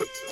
you